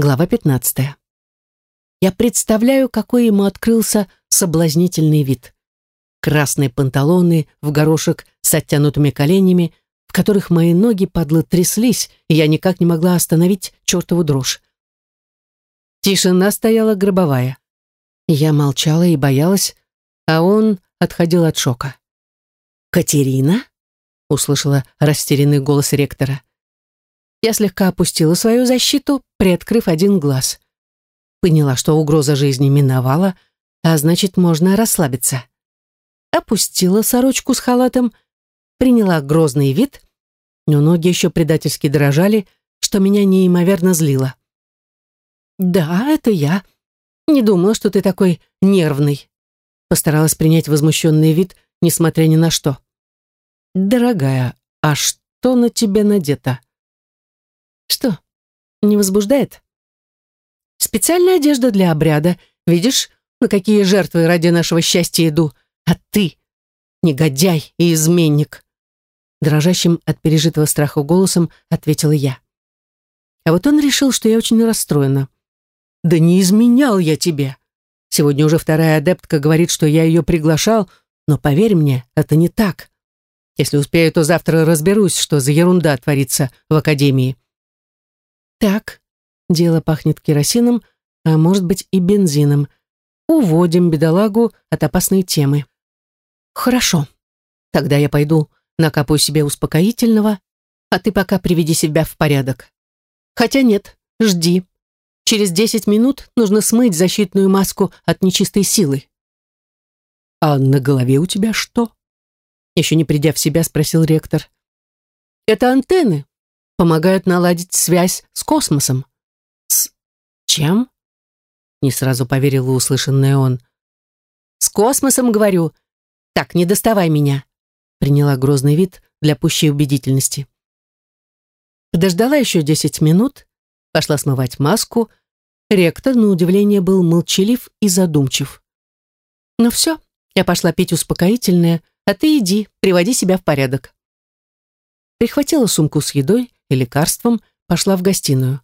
Глава 15. Я представляю, какой ему открылся соблазнительный вид. Красные панталоны в горошек с оттянутыми коленями, в которых мои ноги подло тряслись, и я никак не могла остановить чертову дрожь. Тишина стояла гробовая. Я молчала и боялась, а он отходил от шока. «Катерина?» — услышала растерянный голос ректора. Я слегка опустила свою защиту, приоткрыв один глаз. Поняла, что угроза жизни миновала, а значит, можно расслабиться. Опустила сорочку с халатом, приняла грозный вид, но ноги еще предательски дрожали, что меня неимоверно злило. «Да, это я. Не думала, что ты такой нервный». Постаралась принять возмущенный вид, несмотря ни на что. «Дорогая, а что на тебе надето?» «Что, не возбуждает?» «Специальная одежда для обряда. Видишь, на какие жертвы ради нашего счастья иду. А ты, негодяй и изменник!» Дрожащим от пережитого страха голосом ответила я. А вот он решил, что я очень расстроена. «Да не изменял я тебе. Сегодня уже вторая адептка говорит, что я ее приглашал, но поверь мне, это не так. Если успею, то завтра разберусь, что за ерунда творится в академии». «Так, дело пахнет керосином, а может быть и бензином. Уводим бедолагу от опасной темы». «Хорошо. Тогда я пойду накапаю себе успокоительного, а ты пока приведи себя в порядок. Хотя нет, жди. Через десять минут нужно смыть защитную маску от нечистой силы. «А на голове у тебя что?» Еще не придя в себя, спросил ректор. «Это антенны. Помогают наладить связь с космосом». «С чем?» Не сразу поверил услышанное он. «С космосом, говорю. Так, не доставай меня». Приняла грозный вид для пущей убедительности. Подождала еще десять минут, пошла смывать маску, Ректор, на удивление, был молчалив и задумчив. «Ну все, я пошла пить успокоительное, а ты иди, приводи себя в порядок». Прихватила сумку с едой и лекарством, пошла в гостиную.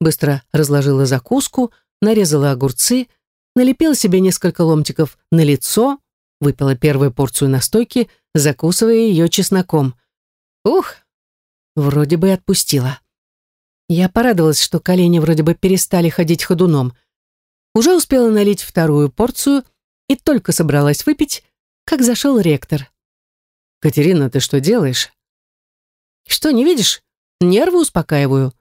Быстро разложила закуску, нарезала огурцы, налепила себе несколько ломтиков на лицо, выпила первую порцию настойки, закусывая ее чесноком. Ух, вроде бы отпустила. Я порадовалась, что колени вроде бы перестали ходить ходуном. Уже успела налить вторую порцию и только собралась выпить, как зашел ректор. «Катерина, ты что делаешь?» «Что, не видишь? Нервы успокаиваю».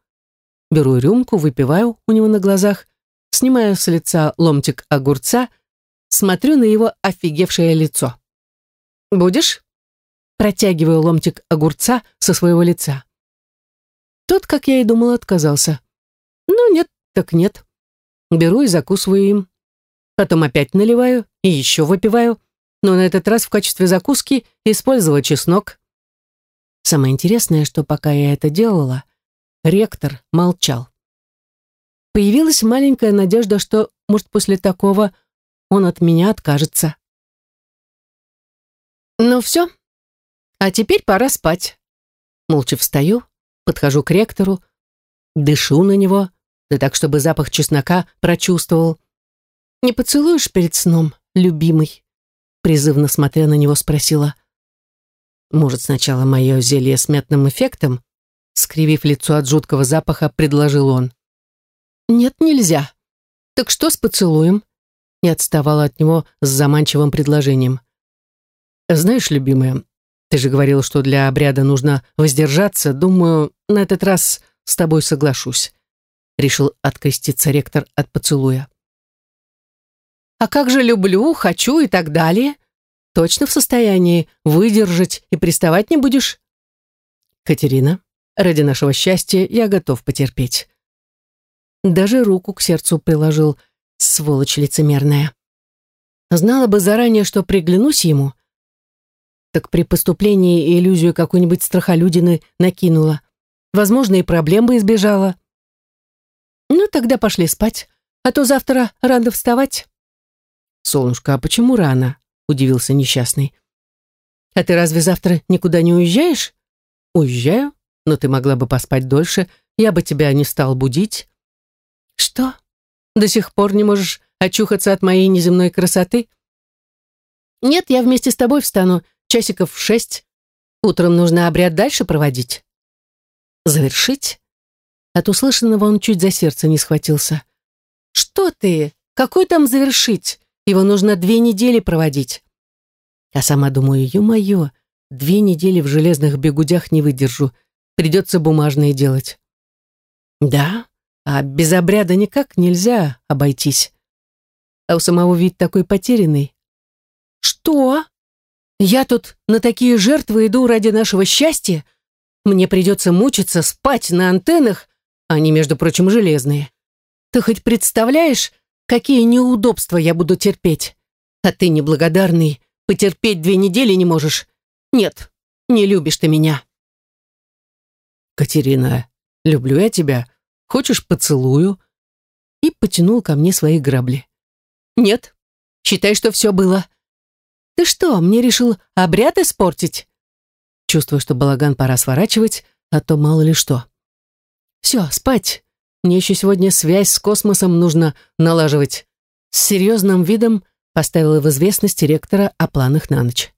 Беру рюмку, выпиваю у него на глазах, снимаю с лица ломтик огурца, смотрю на его офигевшее лицо. «Будешь?» Протягиваю ломтик огурца со своего лица. Тот, как я и думал, отказался. Ну, нет, так нет. Беру и закусываю им. Потом опять наливаю и еще выпиваю, но на этот раз в качестве закуски использовала чеснок. Самое интересное, что пока я это делала, ректор молчал. Появилась маленькая надежда, что, может, после такого он от меня откажется. Ну все, а теперь пора спать. Молча встаю, подхожу к ректору, дышу на него, да так, чтобы запах чеснока прочувствовал. «Не поцелуешь перед сном, любимый?» Призывно смотря на него спросила. «Может, сначала мое зелье с мятным эффектом?» Скривив лицо от жуткого запаха, предложил он. «Нет, нельзя. Так что с поцелуем?» Не отставала от него с заманчивым предложением. «Знаешь, любимая, ты же говорил, что для обряда нужно воздержаться. Думаю, на этот раз с тобой соглашусь. Решил откреститься ректор от поцелуя. А как же люблю, хочу и так далее? Точно в состоянии выдержать и приставать не будешь? Катерина, ради нашего счастья я готов потерпеть. Даже руку к сердцу приложил, сволочь лицемерная. Знала бы заранее, что приглянусь ему, так при поступлении иллюзию какой-нибудь страхолюдины накинула. Возможно, и проблем бы избежала. Ну, тогда пошли спать, а то завтра рано вставать. Солнышко, а почему рано? Удивился несчастный. А ты разве завтра никуда не уезжаешь? Уезжаю, но ты могла бы поспать дольше, я бы тебя не стал будить. Что? До сих пор не можешь очухаться от моей неземной красоты? Нет, я вместе с тобой встану часиков в шесть. Утром нужно обряд дальше проводить. Завершить? От услышанного он чуть за сердце не схватился. Что ты? Какой там завершить? Его нужно две недели проводить. Я сама думаю, ё-моё, две недели в железных бегудях не выдержу. Придется бумажные делать. Да, а без обряда никак нельзя обойтись. А у самого вид такой потерянный. Что? Я тут на такие жертвы иду ради нашего счастья? Мне придется мучиться, спать на антеннах, они, между прочим, железные. Ты хоть представляешь, какие неудобства я буду терпеть? А ты, неблагодарный, потерпеть две недели не можешь. Нет, не любишь ты меня. Катерина, люблю я тебя, Хочешь, поцелую?» И потянул ко мне свои грабли. «Нет, считай, что все было. Ты что, мне решил обряд испортить?» Чувствую, что балаган пора сворачивать, а то мало ли что. «Все, спать. Мне еще сегодня связь с космосом нужно налаживать». С серьезным видом поставила в известность ректора о планах на ночь.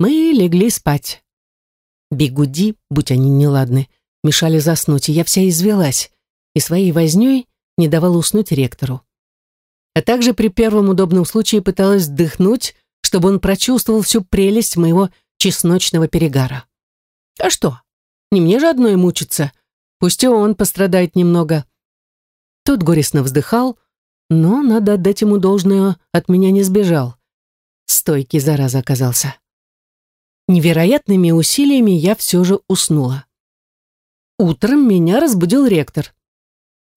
Мы легли спать. Бегуди, будь они неладны, мешали заснуть, и я вся извелась, и своей вознёй не давала уснуть ректору. А также при первом удобном случае пыталась вдохнуть, чтобы он прочувствовал всю прелесть моего чесночного перегара. А что? Не мне же одной мучиться. Пусть и он пострадает немного. Тут горестно вздыхал, но, надо отдать ему должное, от меня не сбежал. Стойкий зараза оказался. Невероятными усилиями я все же уснула. Утром меня разбудил ректор.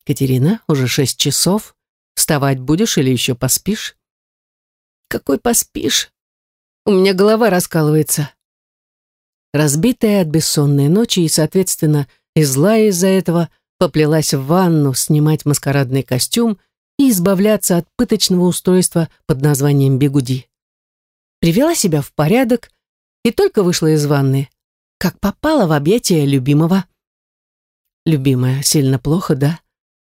«Катерина, уже шесть часов. Вставать будешь или еще поспишь?» «Какой поспишь? У меня голова раскалывается». Разбитая от бессонной ночи и, соответственно, и злая из-за этого, поплелась в ванну снимать маскарадный костюм и избавляться от пыточного устройства под названием бегуди. Привела себя в порядок и только вышла из ванны, как попала в объятия любимого. «Любимая, сильно плохо, да?»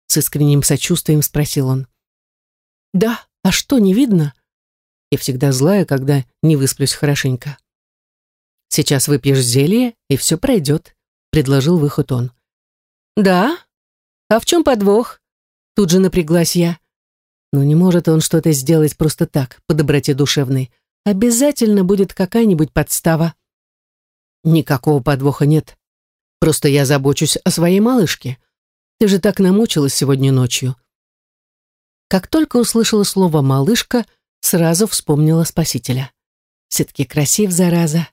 С искренним сочувствием спросил он. «Да, а что, не видно?» Я всегда злая, когда не высплюсь хорошенько. «Сейчас выпьешь зелье, и все пройдет», — предложил выход он. «Да? А в чем подвох?» Тут же напряглась я. «Ну не может он что-то сделать просто так, по доброте душевной. Обязательно будет какая-нибудь подстава». «Никакого подвоха нет. Просто я забочусь о своей малышке. Ты же так намучилась сегодня ночью». Как только услышала слово «малышка», сразу вспомнила спасителя. Все-таки красив, зараза.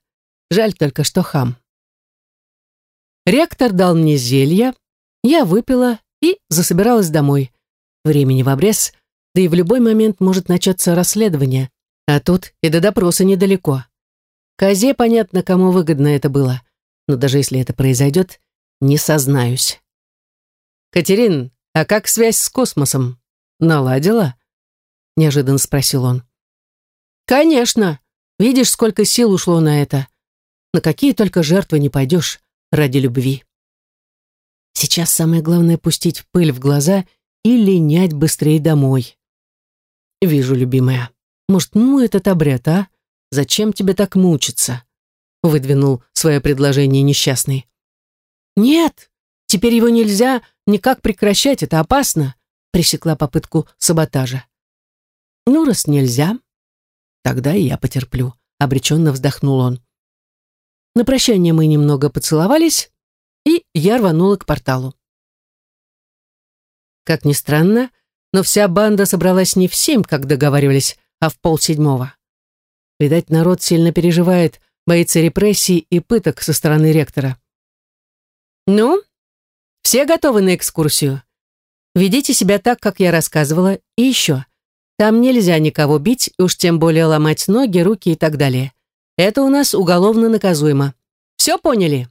Жаль только, что хам. Ректор дал мне зелье, я выпила и засобиралась домой. Времени в обрез, да и в любой момент может начаться расследование, а тут и до допроса недалеко. Козе понятно, кому выгодно это было но даже если это произойдет, не сознаюсь. «Катерин, а как связь с космосом? Наладила?» — неожиданно спросил он. «Конечно. Видишь, сколько сил ушло на это. На какие только жертвы не пойдешь ради любви. Сейчас самое главное пустить пыль в глаза и линять быстрее домой. Вижу, любимая. Может, ну этот обряд, а? Зачем тебе так мучиться? выдвинул свое предложение несчастный. «Нет, теперь его нельзя никак прекращать, это опасно», пресекла попытку саботажа. «Ну, раз нельзя, тогда и я потерплю», обреченно вздохнул он. На прощание мы немного поцеловались, и я рванула к порталу. Как ни странно, но вся банда собралась не в семь, как договаривались, а в полседьмого. Видать, народ сильно переживает боится репрессий и пыток со стороны ректора. «Ну, все готовы на экскурсию? Ведите себя так, как я рассказывала, и еще. Там нельзя никого бить, уж тем более ломать ноги, руки и так далее. Это у нас уголовно наказуемо. Все поняли?»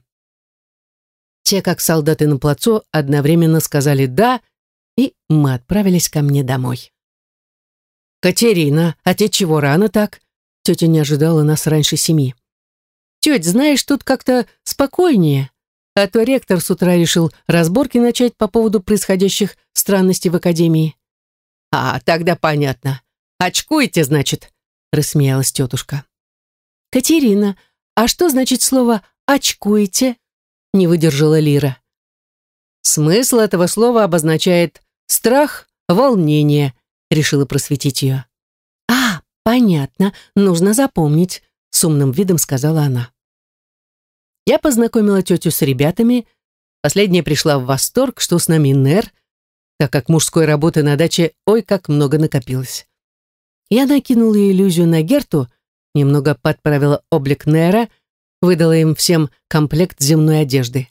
Те, как солдаты на плацу, одновременно сказали «да», и мы отправились ко мне домой. «Катерина, а те чего рано так?» Тетя не ожидала нас раньше семи. «Теть, знаешь, тут как-то спокойнее. а то ректор с утра решил разборки начать по поводу происходящих странностей в академии. «А, тогда понятно. Очкуете, значит?» — рассмеялась тетушка. «Катерина, а что значит слово «очкуете»?» — не выдержала Лира. «Смысл этого слова обозначает страх, волнение», — решила просветить ее. «А, понятно, нужно запомнить», — с умным видом сказала она. Я познакомила тетю с ребятами. Последняя пришла в восторг, что с нами Нер, так как мужской работы на даче ой как много накопилось. Я накинула иллюзию на Герту, немного подправила облик Нера, выдала им всем комплект земной одежды.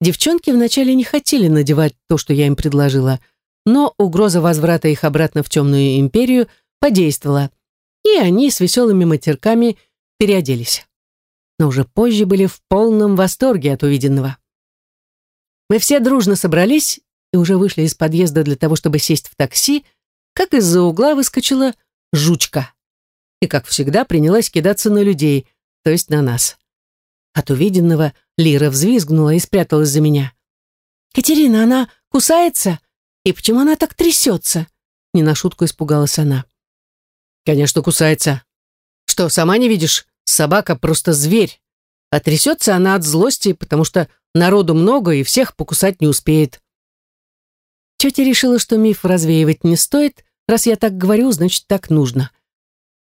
Девчонки вначале не хотели надевать то, что я им предложила, но угроза возврата их обратно в темную империю подействовала, и они с веселыми матерками переоделись но уже позже были в полном восторге от увиденного. Мы все дружно собрались и уже вышли из подъезда для того, чтобы сесть в такси, как из-за угла выскочила жучка. И, как всегда, принялась кидаться на людей, то есть на нас. От увиденного Лира взвизгнула и спряталась за меня. «Катерина, она кусается? И почему она так трясется?» Не на шутку испугалась она. «Конечно, кусается. Что, сама не видишь? Собака просто зверь. А трясется она от злости, потому что народу много и всех покусать не успеет. Тетя решила, что миф развеивать не стоит. Раз я так говорю, значит, так нужно.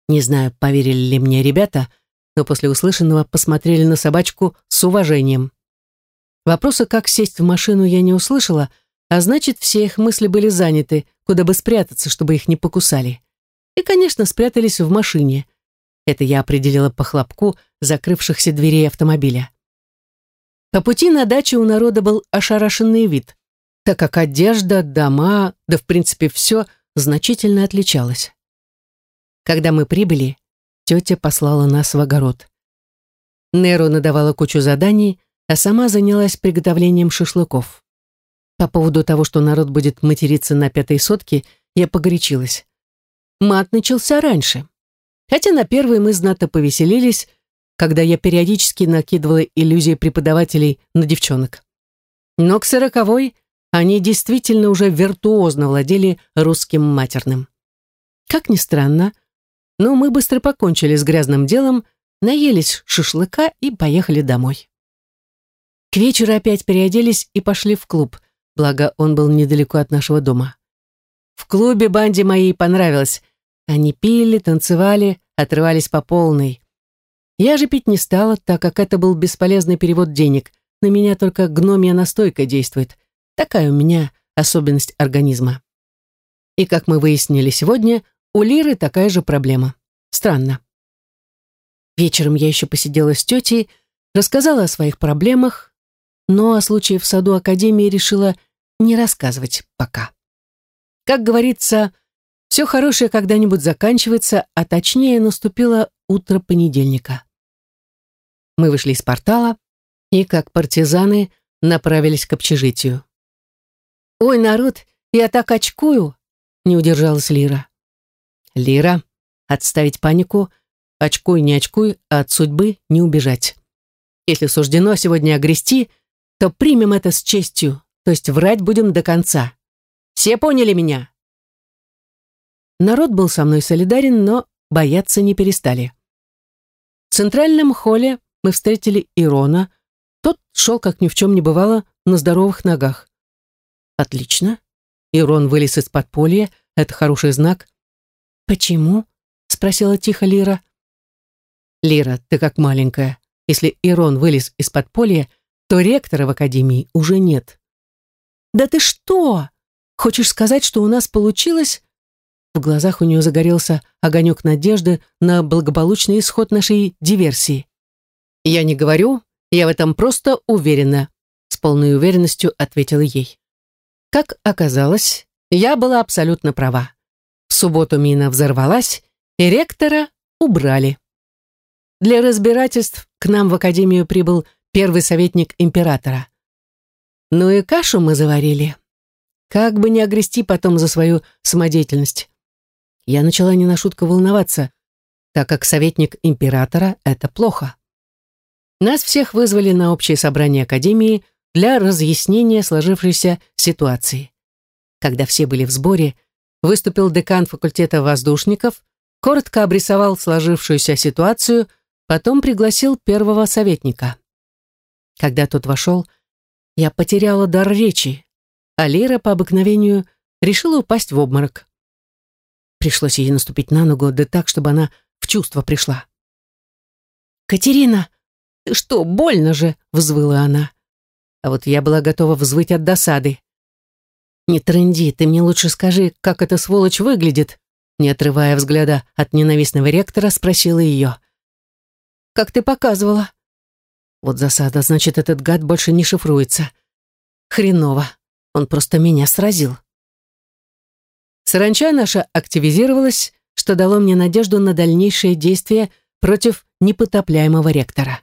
Не знаю, поверили ли мне ребята, но после услышанного посмотрели на собачку с уважением. Вопроса, как сесть в машину, я не услышала, а значит, все их мысли были заняты, куда бы спрятаться, чтобы их не покусали. И, конечно, спрятались в машине — это я определила по хлопку закрывшихся дверей автомобиля. По пути на дачу у народа был ошарашенный вид, так как одежда, дома, да в принципе все значительно отличалось. Когда мы прибыли, тетя послала нас в огород. Неру надавала кучу заданий, а сама занялась приготовлением шашлыков. По поводу того, что народ будет материться на пятой сотке, я погорячилась. Мат начался раньше. Хотя на первой мы знато повеселились, когда я периодически накидывала иллюзии преподавателей на девчонок. Но к сороковой они действительно уже виртуозно владели русским матерным. Как ни странно, но мы быстро покончили с грязным делом, наелись шашлыка и поехали домой. К вечеру опять переоделись и пошли в клуб, благо он был недалеко от нашего дома. В клубе банде моей понравилось, они пили, танцевали, отрывались по полной. Я же пить не стала, так как это был бесполезный перевод денег. На меня только гномия настойка действует. Такая у меня особенность организма. И, как мы выяснили сегодня, у Лиры такая же проблема. Странно. Вечером я еще посидела с тетей, рассказала о своих проблемах, но о случае в саду Академии решила не рассказывать пока. Как говорится, все хорошее когда-нибудь заканчивается, а точнее наступило утро понедельника. Мы вышли из портала и, как партизаны, направились к общежитию. «Ой, народ, я так очкую!» — не удержалась Лира. «Лира, отставить панику, очкуй, не очкуй, а от судьбы не убежать. Если суждено сегодня огрести, то примем это с честью, то есть врать будем до конца. Все поняли меня?» Народ был со мной солидарен, но бояться не перестали. В центральном холле мы встретили Ирона. Тот шел, как ни в чем не бывало, на здоровых ногах. Отлично. Ирон вылез из подполья, это хороший знак. «Почему?» — спросила тихо Лира. «Лира, ты как маленькая. Если Ирон вылез из подполья, то ректора в академии уже нет». «Да ты что? Хочешь сказать, что у нас получилось в глазах у нее загорелся огонек надежды на благополучный исход нашей диверсии. «Я не говорю, я в этом просто уверена», с полной уверенностью ответила ей. Как оказалось, я была абсолютно права. В субботу мина взорвалась, и ректора убрали. Для разбирательств к нам в академию прибыл первый советник императора. Ну и кашу мы заварили. Как бы не огрести потом за свою самодеятельность. Я начала не на шутку волноваться, так как советник императора — это плохо. Нас всех вызвали на общее собрание Академии для разъяснения сложившейся ситуации. Когда все были в сборе, выступил декан факультета воздушников, коротко обрисовал сложившуюся ситуацию, потом пригласил первого советника. Когда тот вошел, я потеряла дар речи, а Лера по обыкновению решила упасть в обморок. Пришлось ей наступить на ногу, да так, чтобы она в чувство пришла. «Катерина, что, больно же?» — взвыла она. А вот я была готова взвыть от досады. «Не трынди, ты мне лучше скажи, как эта сволочь выглядит», не отрывая взгляда от ненавистного ректора, спросила ее. «Как ты показывала?» Вот засада, значит, этот гад больше не шифруется. Хреново, он просто меня сразил. Саранча наша активизировалась, что дало мне надежду на дальнейшие действия против непотопляемого ректора.